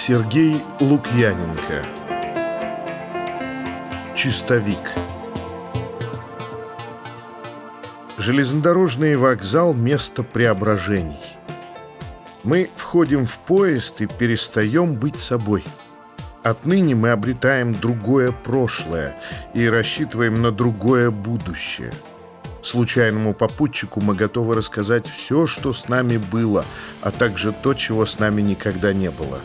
Сергей Лукьяненко Чистовик Железнодорожный вокзал – место преображений. Мы входим в поезд и перестаем быть собой. Отныне мы обретаем другое прошлое и рассчитываем на другое будущее – Случайному попутчику мы готовы рассказать все, что с нами было, а также то, чего с нами никогда не было.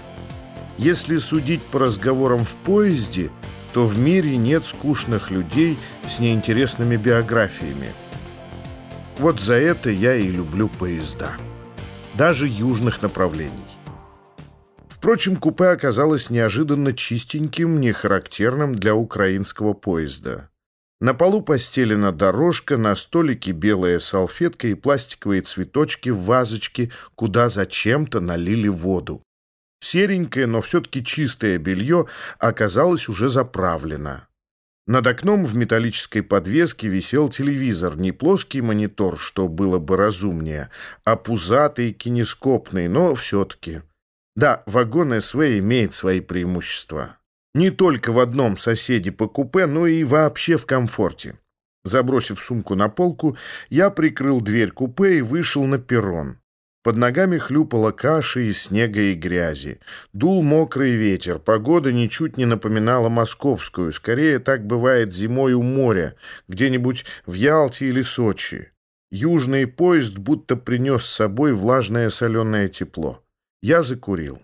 Если судить по разговорам в поезде, то в мире нет скучных людей с неинтересными биографиями. Вот за это я и люблю поезда. Даже южных направлений. Впрочем, купе оказалось неожиданно чистеньким, не характерным для украинского поезда. На полу постелена дорожка, на столике белая салфетка и пластиковые цветочки в вазочке, куда зачем-то налили воду. Серенькое, но все-таки чистое белье оказалось уже заправлено. Над окном в металлической подвеске висел телевизор, не плоский монитор, что было бы разумнее, а пузатый кинескопный, но все-таки. Да, вагон СВ имеет свои преимущества. Не только в одном соседе по купе, но и вообще в комфорте. Забросив сумку на полку, я прикрыл дверь купе и вышел на перрон. Под ногами хлюпала каша из снега и грязи. Дул мокрый ветер, погода ничуть не напоминала московскую, скорее так бывает зимой у моря, где-нибудь в Ялте или Сочи. Южный поезд будто принес с собой влажное соленое тепло. Я закурил.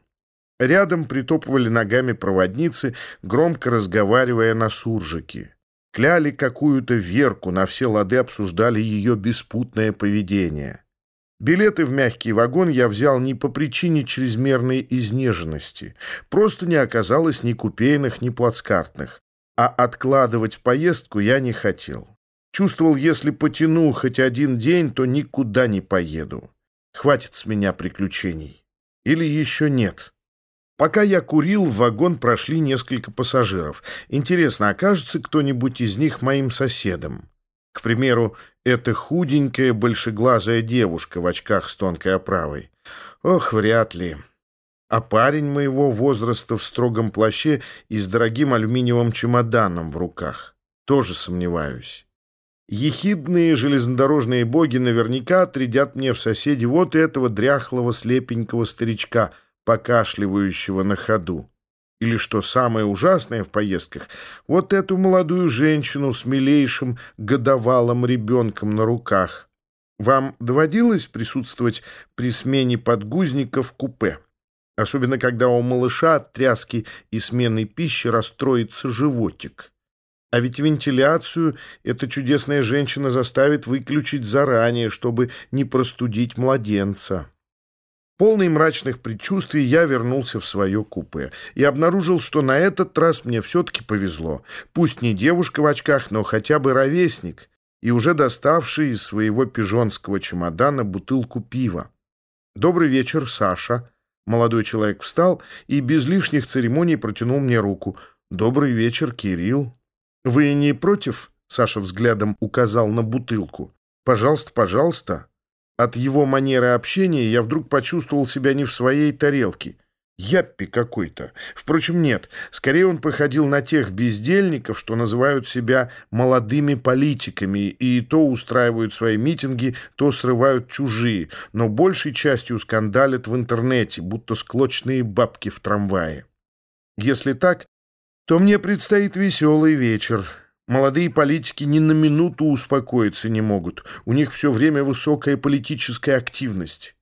Рядом притопывали ногами проводницы, громко разговаривая на суржике. Кляли какую-то Верку, на все лады обсуждали ее беспутное поведение. Билеты в мягкий вагон я взял не по причине чрезмерной изнеженности. Просто не оказалось ни купейных, ни плацкартных. А откладывать поездку я не хотел. Чувствовал, если потяну хоть один день, то никуда не поеду. Хватит с меня приключений. Или еще нет. Пока я курил, в вагон прошли несколько пассажиров. Интересно, окажется кто-нибудь из них моим соседом? К примеру, эта худенькая, большеглазая девушка в очках с тонкой оправой. Ох, вряд ли. А парень моего возраста в строгом плаще и с дорогим алюминиевым чемоданом в руках. Тоже сомневаюсь. Ехидные железнодорожные боги наверняка отрядят мне в соседи вот этого дряхлого слепенького старичка — покашливающего на ходу. Или, что самое ужасное в поездках, вот эту молодую женщину с милейшим годовалым ребенком на руках. Вам доводилось присутствовать при смене подгузников в купе? Особенно, когда у малыша от тряски и смены пищи расстроится животик. А ведь вентиляцию эта чудесная женщина заставит выключить заранее, чтобы не простудить младенца. Полный мрачных предчувствий я вернулся в свое купе и обнаружил, что на этот раз мне все-таки повезло. Пусть не девушка в очках, но хотя бы ровесник и уже доставший из своего пижонского чемодана бутылку пива. «Добрый вечер, Саша». Молодой человек встал и без лишних церемоний протянул мне руку. «Добрый вечер, Кирилл». «Вы не против?» — Саша взглядом указал на бутылку. «Пожалуйста, пожалуйста». От его манеры общения я вдруг почувствовал себя не в своей тарелке. Яппи какой-то. Впрочем, нет. Скорее он походил на тех бездельников, что называют себя молодыми политиками и то устраивают свои митинги, то срывают чужие, но большей частью скандалят в интернете, будто склочные бабки в трамвае. Если так, то мне предстоит веселый вечер. Молодые политики ни на минуту успокоиться не могут. У них все время высокая политическая активность.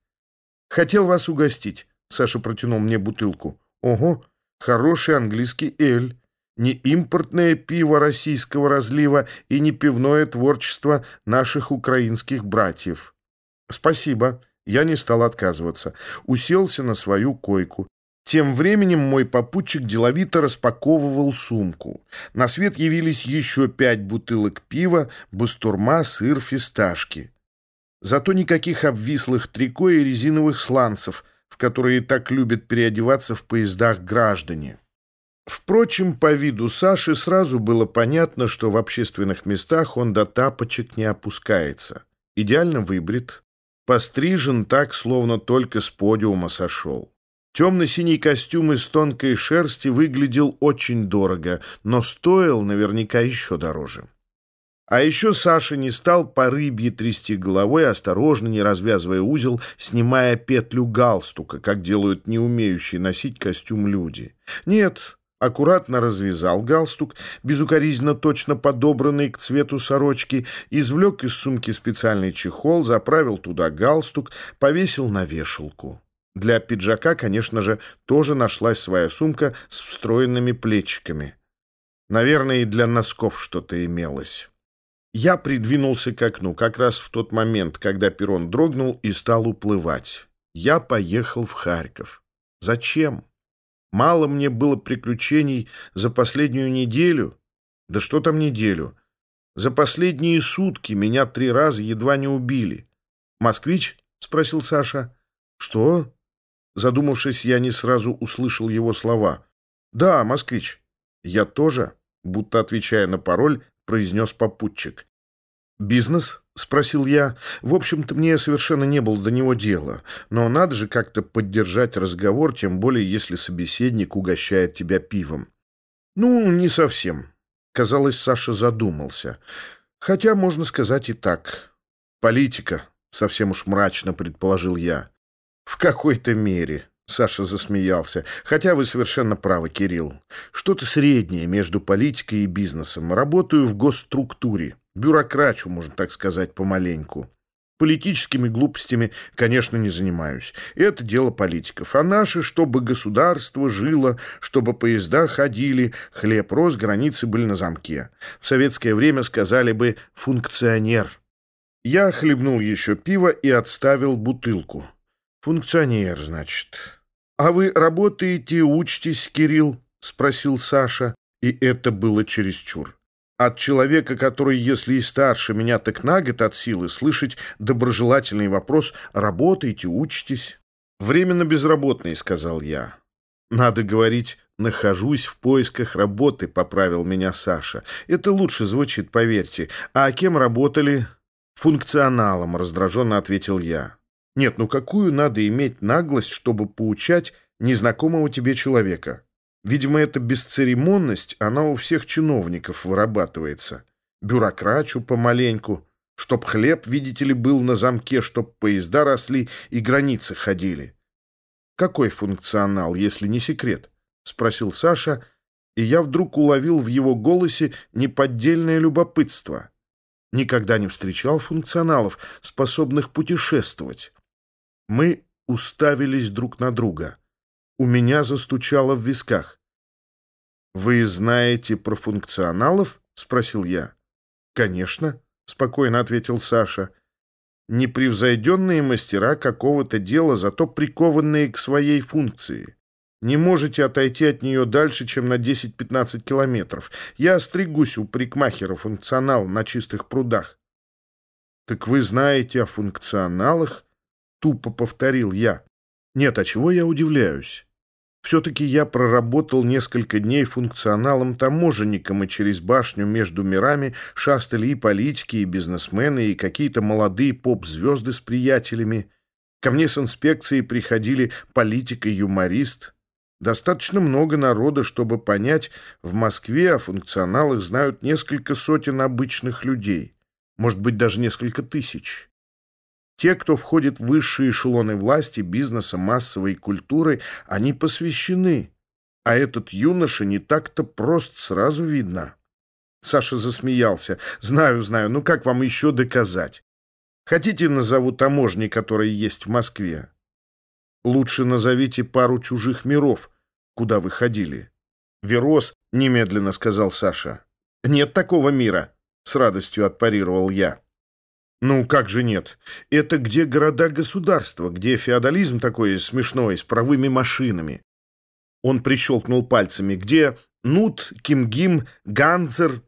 «Хотел вас угостить», — Саша протянул мне бутылку. «Ого, хороший английский эль. Не импортное пиво российского разлива и не пивное творчество наших украинских братьев». «Спасибо». Я не стал отказываться. Уселся на свою койку. Тем временем мой попутчик деловито распаковывал сумку. На свет явились еще пять бутылок пива, бастурма, сыр, фисташки. Зато никаких обвислых трико и резиновых сланцев, в которые так любят переодеваться в поездах граждане. Впрочем, по виду Саши сразу было понятно, что в общественных местах он до тапочек не опускается. Идеально выбрит, пострижен так, словно только с подиума сошел. Темно-синий костюм из тонкой шерсти выглядел очень дорого, но стоил наверняка еще дороже. А еще Саша не стал по рыбье трясти головой, осторожно, не развязывая узел, снимая петлю галстука, как делают не умеющие носить костюм люди. Нет, аккуратно развязал галстук, безукоризненно точно подобранный к цвету сорочки, извлек из сумки специальный чехол, заправил туда галстук, повесил на вешалку. Для пиджака, конечно же, тоже нашлась своя сумка с встроенными плечиками. Наверное, и для носков что-то имелось. Я придвинулся к окну как раз в тот момент, когда перрон дрогнул и стал уплывать. Я поехал в Харьков. Зачем? Мало мне было приключений за последнюю неделю. Да что там неделю? За последние сутки меня три раза едва не убили. «Москвич?» — спросил Саша. «Что?» Задумавшись, я не сразу услышал его слова. «Да, москвич». «Я тоже?» Будто отвечая на пароль, произнес попутчик. «Бизнес?» — спросил я. «В общем-то, мне совершенно не было до него дела. Но надо же как-то поддержать разговор, тем более, если собеседник угощает тебя пивом». «Ну, не совсем». Казалось, Саша задумался. «Хотя, можно сказать и так. Политика», — совсем уж мрачно предположил я. «В какой-то мере», Саша засмеялся. «Хотя вы совершенно правы, Кирилл. Что-то среднее между политикой и бизнесом. Работаю в госструктуре. Бюрокрачу, можно так сказать, помаленьку. Политическими глупостями, конечно, не занимаюсь. Это дело политиков. А наши, чтобы государство жило, чтобы поезда ходили, хлеб рос, границы были на замке. В советское время сказали бы «функционер». Я хлебнул еще пиво и отставил бутылку. «Функционер, значит». «А вы работаете, учитесь, Кирилл?» — спросил Саша, и это было чересчур. От человека, который, если и старше меня, так на год от силы, слышать доброжелательный вопрос «работаете, учитесь?» «Временно безработный», — сказал я. «Надо говорить, нахожусь в поисках работы», — поправил меня Саша. «Это лучше звучит, поверьте. А кем работали?» «Функционалом», — раздраженно ответил я. Нет, ну какую надо иметь наглость, чтобы поучать незнакомого тебе человека? Видимо, эта бесцеремонность, она у всех чиновников вырабатывается. Бюрокрачу помаленьку, чтоб хлеб, видите ли, был на замке, чтоб поезда росли и границы ходили. Какой функционал, если не секрет? Спросил Саша, и я вдруг уловил в его голосе неподдельное любопытство. Никогда не встречал функционалов, способных путешествовать. Мы уставились друг на друга. У меня застучало в висках. «Вы знаете про функционалов?» — спросил я. «Конечно», — спокойно ответил Саша. «Непревзойденные мастера какого-то дела, зато прикованные к своей функции. Не можете отойти от нее дальше, чем на 10-15 километров. Я стригусь у парикмахера функционал на чистых прудах». «Так вы знаете о функционалах?» Тупо повторил я. Нет, а чего я удивляюсь? Все-таки я проработал несколько дней функционалом-таможенником, и через башню между мирами шастали и политики, и бизнесмены, и какие-то молодые поп-звезды с приятелями. Ко мне с инспекцией приходили политик и юморист. Достаточно много народа, чтобы понять, в Москве о функционалах знают несколько сотен обычных людей, может быть, даже несколько тысяч. Те, кто входит в высшие эшелоны власти, бизнеса, массовой культуры, они посвящены. А этот юноша не так-то прост, сразу видно. Саша засмеялся. «Знаю, знаю. Ну как вам еще доказать? Хотите, назову таможни, которые есть в Москве? Лучше назовите пару чужих миров, куда вы ходили». «Верос», — немедленно сказал Саша. «Нет такого мира», — с радостью отпарировал я. Ну, как же нет? Это где города-государства, где феодализм такой смешной, с правыми машинами. Он прищелкнул пальцами. Где Нут, Кимгим, Ганзер?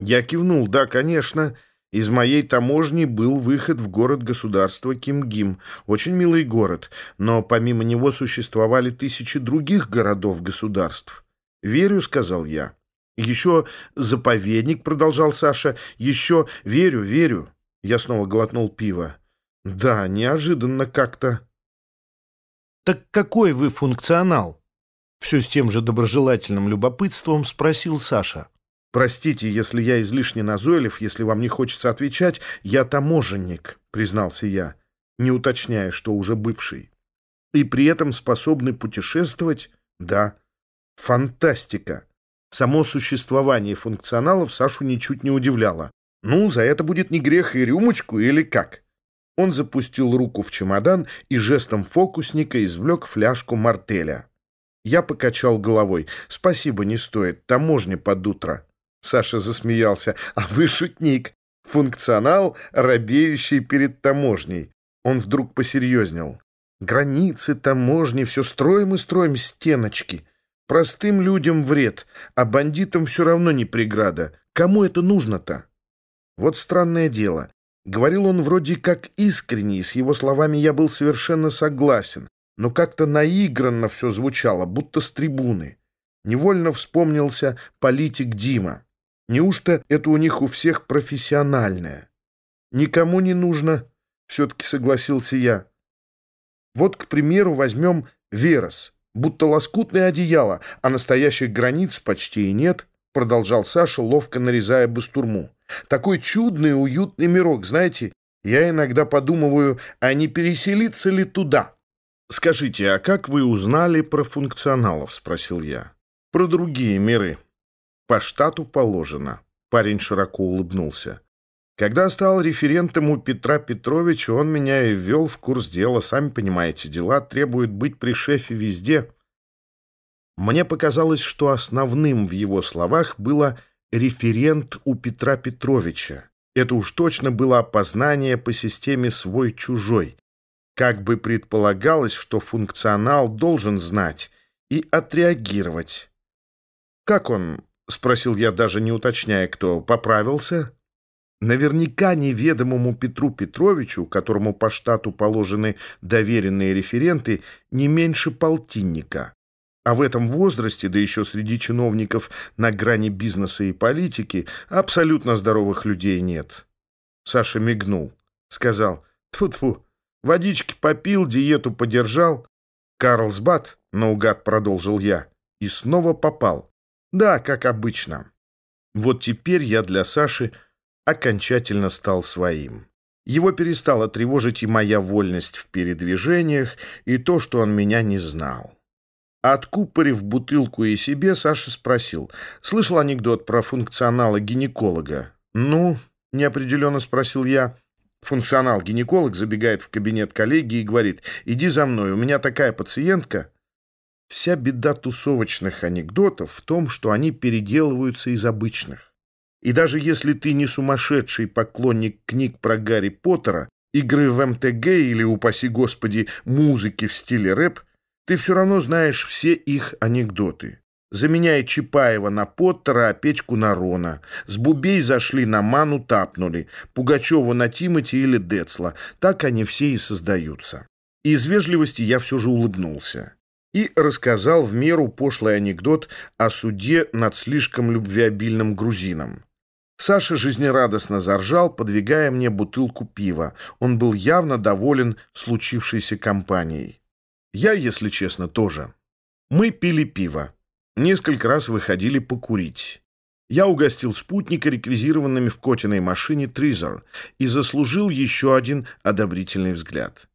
Я кивнул. Да, конечно. Из моей таможни был выход в город-государство Кимгим. Очень милый город, но помимо него существовали тысячи других городов-государств. «Верю», — сказал я. «Еще заповедник», — продолжал Саша. «Еще верю, верю». Я снова глотнул пиво. «Да, неожиданно как-то». «Так какой вы функционал?» Все с тем же доброжелательным любопытством спросил Саша. «Простите, если я излишне назойлив, если вам не хочется отвечать, я таможенник», — признался я, не уточняя, что уже бывший. «И при этом способный путешествовать? Да. Фантастика!» Само существование функционалов Сашу ничуть не удивляло. «Ну, за это будет не грех и рюмочку, или как?» Он запустил руку в чемодан и жестом фокусника извлек фляжку мартеля. Я покачал головой. «Спасибо, не стоит. Таможня под утро». Саша засмеялся. «А вы шутник. Функционал, робеющий перед таможней». Он вдруг посерьезнел. «Границы, таможни, все строим и строим стеночки. Простым людям вред, а бандитам все равно не преграда. Кому это нужно-то?» Вот странное дело. Говорил он вроде как искренне, и с его словами я был совершенно согласен но как-то наигранно все звучало, будто с трибуны. Невольно вспомнился политик Дима. Неужто это у них у всех профессиональное? Никому не нужно, все-таки согласился я. Вот, к примеру, возьмем Верос, будто лоскутное одеяло, а настоящих границ почти и нет, продолжал Саша, ловко нарезая бастурму. Такой чудный, уютный мирок, знаете, я иногда подумываю, а не переселиться ли туда? «Скажите, а как вы узнали про функционалов?» — спросил я. «Про другие миры». «По штату положено». Парень широко улыбнулся. «Когда стал референтом у Петра Петровича, он меня и ввел в курс дела. Сами понимаете, дела требуют быть при шефе везде». Мне показалось, что основным в его словах было «референт у Петра Петровича». Это уж точно было опознание по системе «свой-чужой». Как бы предполагалось, что функционал должен знать и отреагировать. «Как он?» — спросил я, даже не уточняя, кто поправился. Наверняка неведомому Петру Петровичу, которому по штату положены доверенные референты, не меньше полтинника. А в этом возрасте, да еще среди чиновников на грани бизнеса и политики, абсолютно здоровых людей нет. Саша мигнул, сказал «Тьфу-тьфу, Водички попил, диету подержал. Карлсбад, наугад продолжил я, и снова попал. Да, как обычно. Вот теперь я для Саши окончательно стал своим. Его перестала тревожить и моя вольность в передвижениях, и то, что он меня не знал. Откупорив бутылку и себе, Саша спросил. «Слышал анекдот про функционала гинеколога?» «Ну?» — неопределенно спросил я. Функционал-гинеколог забегает в кабинет коллеги и говорит, «Иди за мной, у меня такая пациентка». Вся беда тусовочных анекдотов в том, что они переделываются из обычных. И даже если ты не сумасшедший поклонник книг про Гарри Поттера, игры в МТГ или, упаси господи, музыки в стиле рэп, ты все равно знаешь все их анекдоты заменяя Чапаева на Поттера, а Петьку на Рона. С Бубей зашли на Ману, тапнули, Пугачева на Тимати или Децла. Так они все и создаются. Из вежливости я все же улыбнулся и рассказал в меру пошлый анекдот о суде над слишком любвеобильным грузином. Саша жизнерадостно заржал, подвигая мне бутылку пива. Он был явно доволен случившейся компанией. Я, если честно, тоже. Мы пили пиво. Несколько раз выходили покурить. Я угостил спутника реквизированными в Котиной машине Тризер и заслужил еще один одобрительный взгляд.